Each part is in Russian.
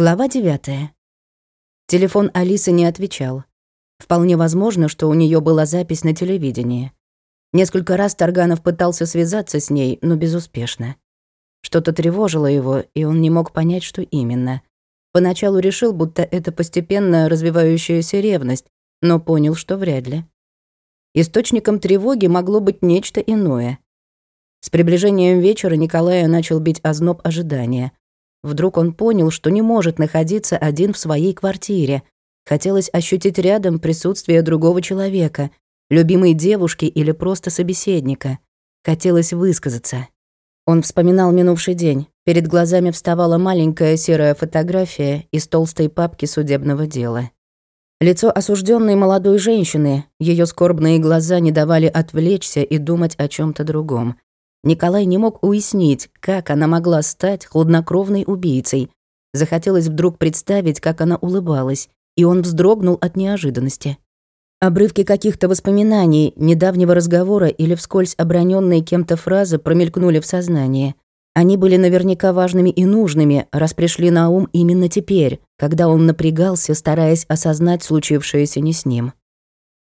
Глава 9. Телефон Алисы не отвечал. Вполне возможно, что у нее была запись на телевидении. Несколько раз Тарганов пытался связаться с ней, но безуспешно. Что-то тревожило его, и он не мог понять, что именно. Поначалу решил, будто это постепенно развивающаяся ревность, но понял, что вряд ли. Источником тревоги могло быть нечто иное. С приближением вечера Николая начал бить озноб ожидания — Вдруг он понял, что не может находиться один в своей квартире. Хотелось ощутить рядом присутствие другого человека, любимой девушки или просто собеседника. Хотелось высказаться. Он вспоминал минувший день. Перед глазами вставала маленькая серая фотография из толстой папки судебного дела. Лицо осужденной молодой женщины, ее скорбные глаза не давали отвлечься и думать о чем то другом. Николай не мог уяснить, как она могла стать хладнокровной убийцей. Захотелось вдруг представить, как она улыбалась, и он вздрогнул от неожиданности. Обрывки каких-то воспоминаний, недавнего разговора или вскользь оброненные кем-то фразы промелькнули в сознании. Они были наверняка важными и нужными, раз пришли на ум именно теперь, когда он напрягался, стараясь осознать случившееся не с ним.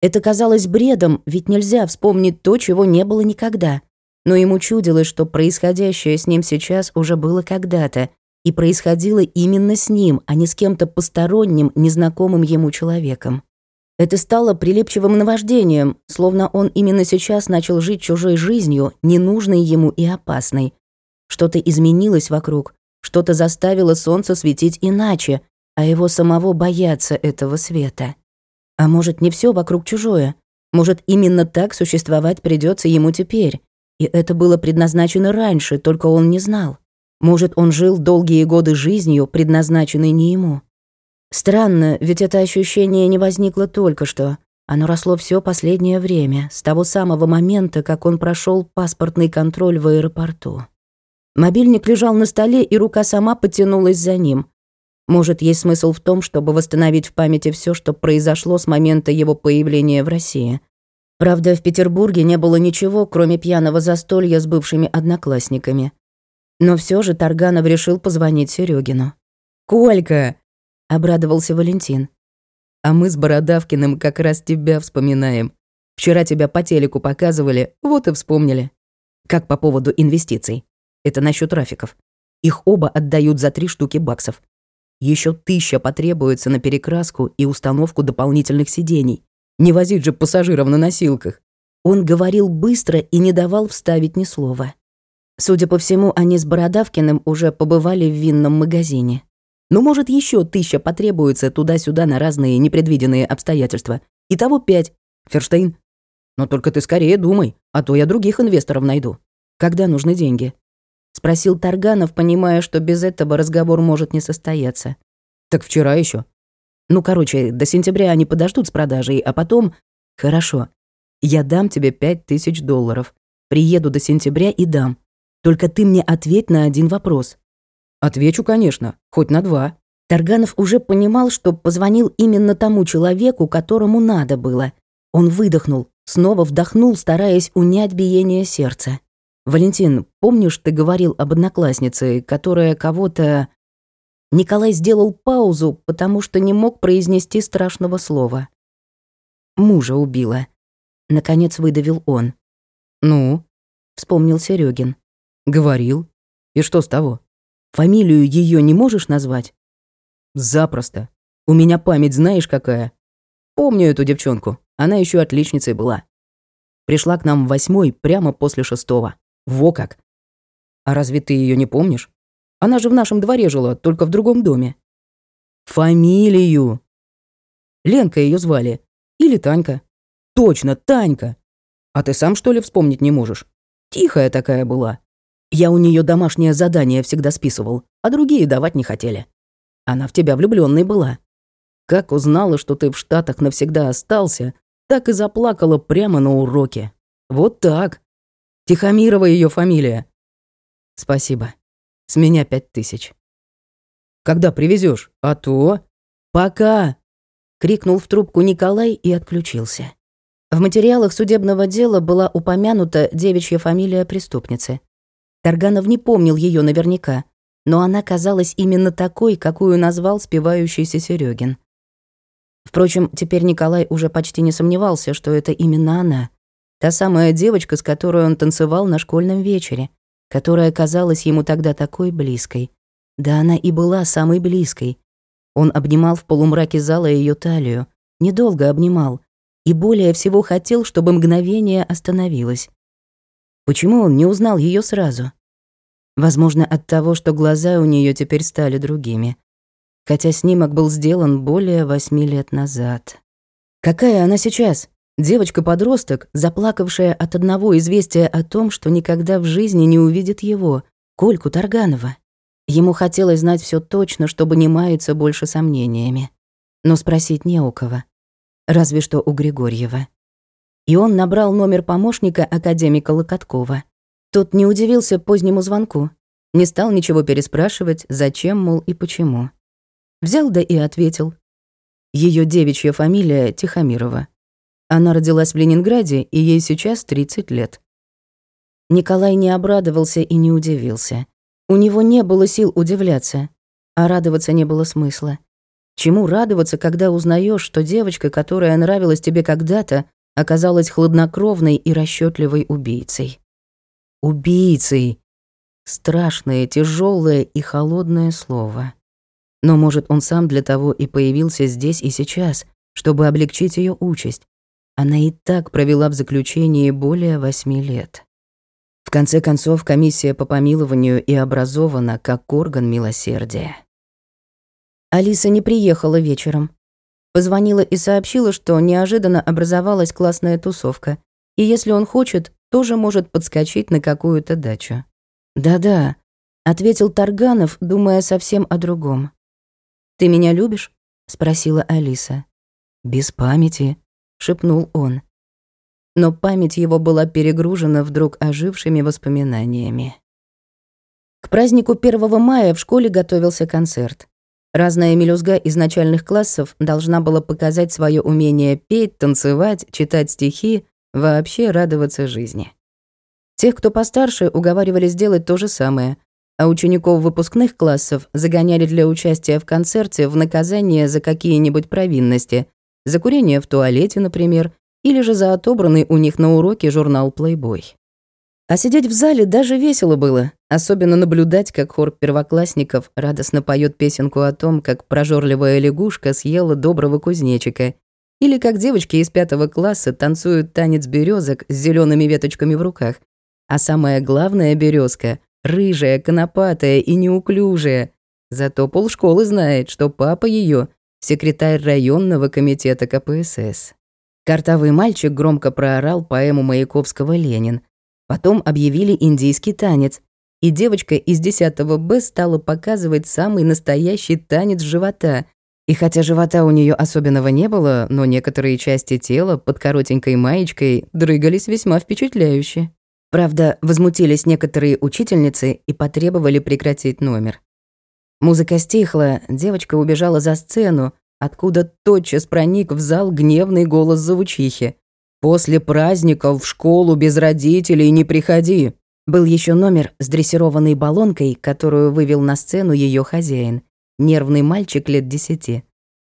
Это казалось бредом, ведь нельзя вспомнить то, чего не было никогда но ему чудилось, что происходящее с ним сейчас уже было когда-то, и происходило именно с ним, а не с кем-то посторонним, незнакомым ему человеком. Это стало прилипчивым наваждением, словно он именно сейчас начал жить чужой жизнью, ненужной ему и опасной. Что-то изменилось вокруг, что-то заставило солнце светить иначе, а его самого бояться этого света. А может, не все вокруг чужое? Может, именно так существовать придется ему теперь? И это было предназначено раньше, только он не знал. Может, он жил долгие годы жизнью, предназначенной не ему. Странно, ведь это ощущение не возникло только что. Оно росло все последнее время, с того самого момента, как он прошел паспортный контроль в аэропорту. Мобильник лежал на столе, и рука сама потянулась за ним. Может, есть смысл в том, чтобы восстановить в памяти все, что произошло с момента его появления в России. Правда, в Петербурге не было ничего, кроме пьяного застолья с бывшими одноклассниками. Но все же Тарганов решил позвонить Серегину. «Колька!» — обрадовался Валентин. «А мы с Бородавкиным как раз тебя вспоминаем. Вчера тебя по телеку показывали, вот и вспомнили. Как по поводу инвестиций. Это насчет трафиков. Их оба отдают за три штуки баксов. Еще тысяча потребуется на перекраску и установку дополнительных сидений. Не возить же пассажиров на носилках. Он говорил быстро и не давал вставить ни слова. Судя по всему, они с Бородавкиным уже побывали в винном магазине. Ну, может, еще тысяча потребуется туда-сюда на разные непредвиденные обстоятельства. Итого пять. Ферштейн. Но только ты скорее думай, а то я других инвесторов найду. Когда нужны деньги? Спросил Тарганов, понимая, что без этого разговор может не состояться. Так вчера еще. Ну, короче, до сентября они подождут с продажей, а потом... Хорошо. Я дам тебе пять тысяч долларов. Приеду до сентября и дам. Только ты мне ответь на один вопрос. Отвечу, конечно, хоть на два. Тарганов уже понимал, что позвонил именно тому человеку, которому надо было. Он выдохнул, снова вдохнул, стараясь унять биение сердца. «Валентин, помнишь, ты говорил об однокласснице, которая кого-то...» Николай сделал паузу, потому что не мог произнести страшного слова. «Мужа убила», — наконец выдавил он. «Ну?» — вспомнил Серегин. «Говорил. И что с того? Фамилию ее не можешь назвать?» «Запросто. У меня память знаешь какая? Помню эту девчонку. Она еще отличницей была. Пришла к нам в восьмой прямо после шестого. Во как! А разве ты ее не помнишь? Она же в нашем дворе жила, только в другом доме. Фамилию. Ленка ее звали. Или Танька. Точно, Танька. А ты сам, что ли, вспомнить не можешь? Тихая такая была. Я у нее домашнее задание всегда списывал, а другие давать не хотели. Она в тебя влюбленной была. Как узнала, что ты в Штатах навсегда остался, так и заплакала прямо на уроке. Вот так. Тихомирова ее фамилия. Спасибо. С меня пять тысяч. Когда привезешь? А то... Пока! Крикнул в трубку Николай и отключился. В материалах судебного дела была упомянута девичья фамилия преступницы. Тарганов не помнил ее наверняка, но она казалась именно такой, какую назвал спевающийся Серегин. Впрочем, теперь Николай уже почти не сомневался, что это именно она. Та самая девочка, с которой он танцевал на школьном вечере, которая казалась ему тогда такой близкой. Да она и была самой близкой. Он обнимал в полумраке зала ее талию, недолго обнимал, и более всего хотел, чтобы мгновение остановилось. Почему он не узнал ее сразу? Возможно, от того, что глаза у нее теперь стали другими. Хотя снимок был сделан более восьми лет назад. Какая она сейчас? Девочка-подросток, заплакавшая от одного известия о том, что никогда в жизни не увидит его, Кольку Тарганова. Ему хотелось знать все точно, чтобы не маяться больше сомнениями. Но спросить не у кого. Разве что у Григорьева и он набрал номер помощника академика Локоткова. Тот не удивился позднему звонку, не стал ничего переспрашивать, зачем, мол, и почему. Взял да и ответил. Ее девичья фамилия Тихомирова. Она родилась в Ленинграде, и ей сейчас 30 лет. Николай не обрадовался и не удивился. У него не было сил удивляться, а радоваться не было смысла. Чему радоваться, когда узнаешь, что девочка, которая нравилась тебе когда-то, оказалась хладнокровной и расчетливой убийцей. Убийцей! Страшное, тяжелое и холодное слово. Но, может, он сам для того и появился здесь и сейчас, чтобы облегчить ее участь. Она и так провела в заключении более восьми лет. В конце концов, комиссия по помилованию и образована как орган милосердия. Алиса не приехала вечером. Позвонила и сообщила, что неожиданно образовалась классная тусовка, и если он хочет, тоже может подскочить на какую-то дачу. «Да-да», — ответил Тарганов, думая совсем о другом. «Ты меня любишь?» — спросила Алиса. «Без памяти», — шепнул он. Но память его была перегружена вдруг ожившими воспоминаниями. К празднику 1 мая в школе готовился концерт. Разная мелюзга из начальных классов должна была показать свое умение петь, танцевать, читать стихи, вообще радоваться жизни. Тех, кто постарше, уговаривали сделать то же самое, а учеников выпускных классов загоняли для участия в концерте в наказание за какие-нибудь провинности, за курение в туалете, например, или же за отобранный у них на уроке журнал Playboy. А сидеть в зале даже весело было, особенно наблюдать, как хор первоклассников радостно поет песенку о том, как прожорливая лягушка съела доброго кузнечика, или как девочки из пятого класса танцуют танец березок с зелеными веточками в руках. А самая главная березка рыжая, конопатая и неуклюжая. Зато полшколы знает, что папа ее секретарь районного комитета КПСС. Картовый мальчик громко проорал поэму Маяковского «Ленин», Потом объявили индийский танец, и девочка из 10 Б стала показывать самый настоящий танец живота. И хотя живота у нее особенного не было, но некоторые части тела под коротенькой маечкой дрыгались весьма впечатляюще. Правда, возмутились некоторые учительницы и потребовали прекратить номер. Музыка стихла, девочка убежала за сцену, откуда тотчас проник в зал гневный голос завучихи. После праздников в школу без родителей не приходи. Был еще номер с дрессированной баллонкой, которую вывел на сцену ее хозяин. Нервный мальчик лет десяти.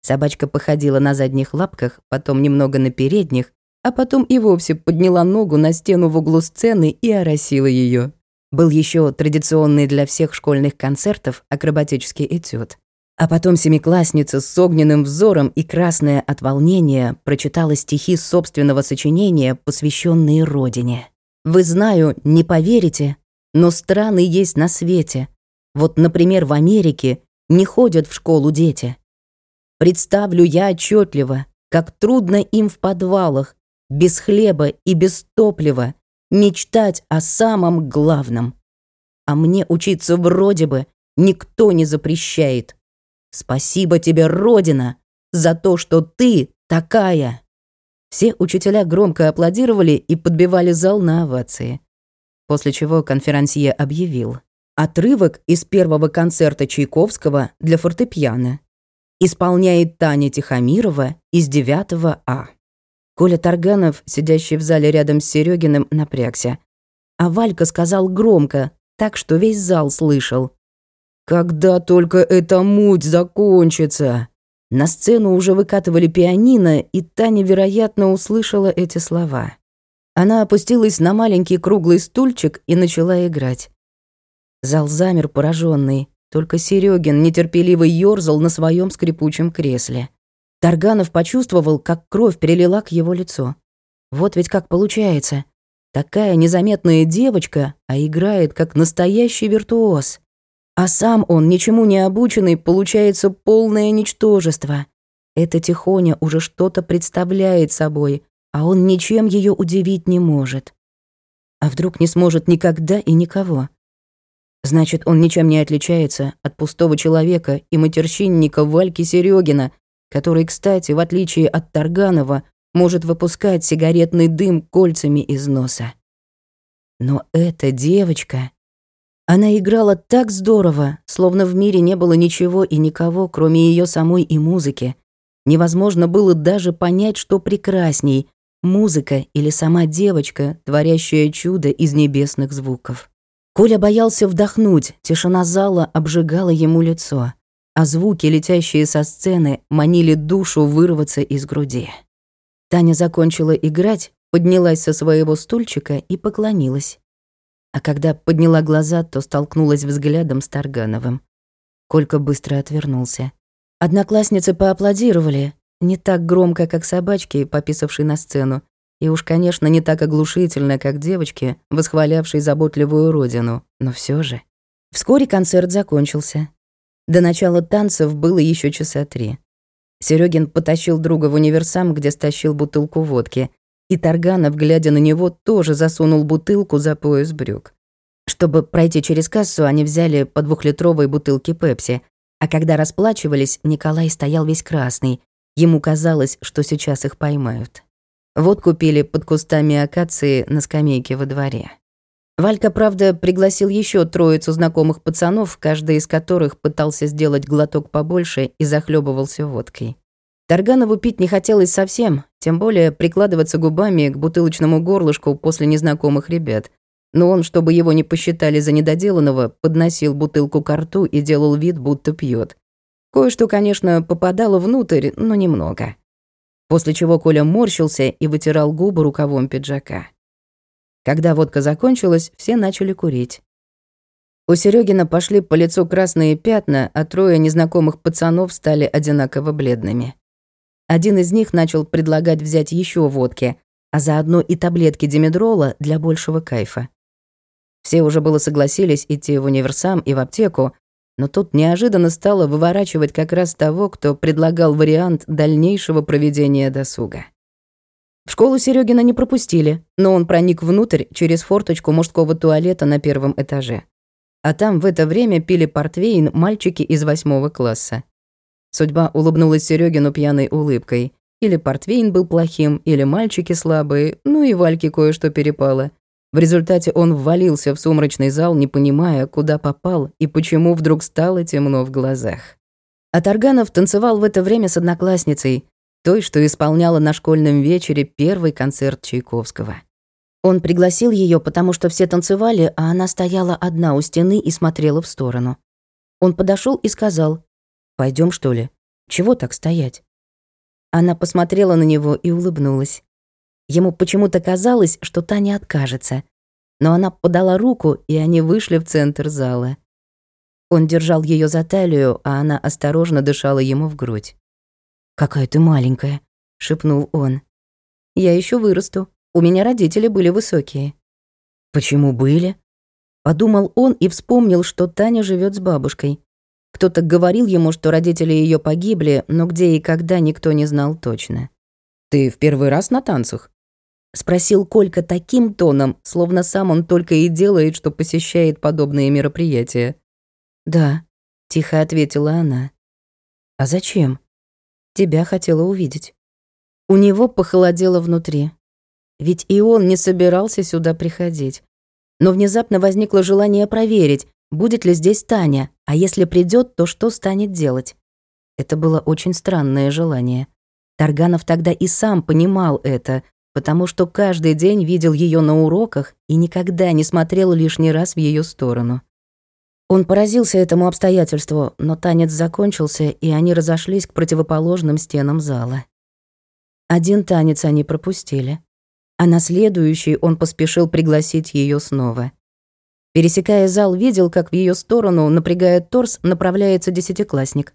Собачка походила на задних лапках, потом немного на передних, а потом и вовсе подняла ногу на стену в углу сцены и оросила ее. Был еще традиционный для всех школьных концертов акробатический этюд. А потом семиклассница с огненным взором и красная от волнения прочитала стихи собственного сочинения, посвященные родине. «Вы знаю, не поверите, но страны есть на свете. Вот, например, в Америке не ходят в школу дети. Представлю я отчетливо, как трудно им в подвалах, без хлеба и без топлива, мечтать о самом главном. А мне учиться вроде бы никто не запрещает. Спасибо тебе, Родина, за то, что ты такая!» Все учителя громко аплодировали и подбивали зал на овации. После чего конферансье объявил. Отрывок из первого концерта Чайковского для фортепиано. Исполняет Таня Тихомирова из 9 А. Коля Тарганов, сидящий в зале рядом с Серегиным, напрягся. А Валька сказал громко, так что весь зал слышал. Когда только эта муть закончится? На сцену уже выкатывали пианино, и Таня, вероятно, услышала эти слова. Она опустилась на маленький круглый стульчик и начала играть. Зал замер пораженный. Только Серегин нетерпеливо ёрзал на своем скрипучем кресле. Тарганов почувствовал, как кровь перелила к его лицу. Вот ведь как получается. Такая незаметная девочка, а играет как настоящий виртуоз. А сам он, ничему не обученный, получается полное ничтожество. Эта Тихоня уже что-то представляет собой, а он ничем ее удивить не может. А вдруг не сможет никогда и никого? Значит, он ничем не отличается от пустого человека и матерщинника Вальки Серегина, который, кстати, в отличие от Тарганова, может выпускать сигаретный дым кольцами из носа. Но эта девочка... Она играла так здорово, словно в мире не было ничего и никого, кроме ее самой и музыки. Невозможно было даже понять, что прекрасней — музыка или сама девочка, творящая чудо из небесных звуков. Коля боялся вдохнуть, тишина зала обжигала ему лицо, а звуки, летящие со сцены, манили душу вырваться из груди. Таня закончила играть, поднялась со своего стульчика и поклонилась. А когда подняла глаза, то столкнулась взглядом с Таргановым. Колька быстро отвернулся. Одноклассницы поаплодировали, не так громко, как собачки, пописавшие на сцену, и уж, конечно, не так оглушительно, как девочки, восхвалявшие заботливую родину, но все же. Вскоре концерт закончился. До начала танцев было еще часа три. Серегин потащил друга в универсам, где стащил бутылку водки, и Тарганов, глядя на него, тоже засунул бутылку за пояс брюк. Чтобы пройти через кассу, они взяли по двухлитровой бутылке пепси, а когда расплачивались, Николай стоял весь красный. Ему казалось, что сейчас их поймают. Вот купили под кустами акации на скамейке во дворе. Валька, правда, пригласил еще троицу знакомых пацанов, каждый из которых пытался сделать глоток побольше и захлебывался водкой. Тарганову пить не хотелось совсем, тем более прикладываться губами к бутылочному горлышку после незнакомых ребят. Но он, чтобы его не посчитали за недоделанного, подносил бутылку к рту и делал вид, будто пьет. Кое-что, конечно, попадало внутрь, но немного после чего Коля морщился и вытирал губы рукавом пиджака. Когда водка закончилась, все начали курить. У Серегина пошли по лицу красные пятна, а трое незнакомых пацанов стали одинаково бледными. Один из них начал предлагать взять еще водки, а заодно и таблетки димедрола для большего кайфа. Все уже было согласились идти в универсам и в аптеку, но тут неожиданно стало выворачивать как раз того, кто предлагал вариант дальнейшего проведения досуга. В школу Серегина не пропустили, но он проник внутрь через форточку мужского туалета на первом этаже. А там в это время пили портвейн мальчики из восьмого класса. Судьба улыбнулась Серегину пьяной улыбкой. Или портвейн был плохим, или мальчики слабые, ну и Вальке кое-что перепало. В результате он ввалился в сумрачный зал, не понимая, куда попал и почему вдруг стало темно в глазах. А Тарганов танцевал в это время с одноклассницей, той, что исполняла на школьном вечере первый концерт Чайковского. Он пригласил ее, потому что все танцевали, а она стояла одна у стены и смотрела в сторону. Он подошел и сказал, «Пойдем, что ли? Чего так стоять?» Она посмотрела на него и улыбнулась. Ему почему-то казалось, что та не откажется. Но она подала руку, и они вышли в центр зала. Он держал ее за талию, а она осторожно дышала ему в грудь. «Какая ты маленькая», — шепнул он. «Я еще вырасту. У меня родители были высокие». «Почему были?» Подумал он и вспомнил, что Таня живет с бабушкой. Кто-то говорил ему, что родители ее погибли, но где и когда никто не знал точно. «Ты в первый раз на танцах?» Спросил Колька таким тоном, словно сам он только и делает, что посещает подобные мероприятия. «Да», — тихо ответила она. «А зачем?» «Тебя хотела увидеть». У него похолодело внутри. Ведь и он не собирался сюда приходить. Но внезапно возникло желание проверить, будет ли здесь Таня, а если придет, то что станет делать. Это было очень странное желание. Тарганов тогда и сам понимал это, потому что каждый день видел ее на уроках и никогда не смотрел лишний раз в ее сторону. Он поразился этому обстоятельству, но танец закончился, и они разошлись к противоположным стенам зала. Один танец они пропустили, а на следующий он поспешил пригласить ее снова. Пересекая зал, видел, как в ее сторону, напрягая торс, направляется десятиклассник.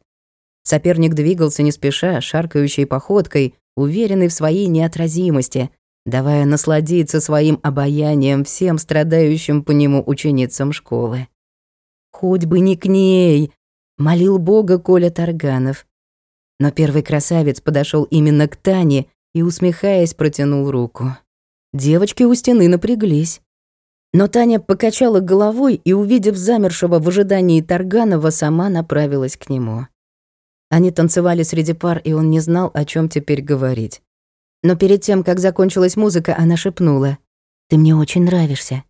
Соперник двигался не спеша, шаркающей походкой, уверенный в своей неотразимости, давая насладиться своим обаянием всем страдающим по нему ученицам школы. «Хоть бы не к ней!» — молил Бога Коля Тарганов. Но первый красавец подошел именно к Тане и, усмехаясь, протянул руку. Девочки у стены напряглись. Но Таня покачала головой и, увидев замершего в ожидании Тарганова, сама направилась к нему. Они танцевали среди пар, и он не знал, о чем теперь говорить. Но перед тем, как закончилась музыка, она шепнула. «Ты мне очень нравишься».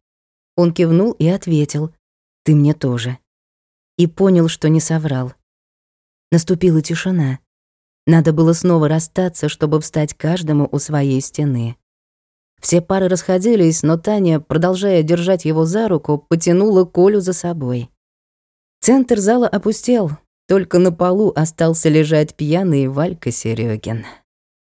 Он кивнул и ответил. «Ты мне тоже». И понял, что не соврал. Наступила тишина. Надо было снова расстаться, чтобы встать каждому у своей стены. Все пары расходились, но Таня, продолжая держать его за руку, потянула Колю за собой. Центр зала опустел, только на полу остался лежать пьяный Валька Серегин.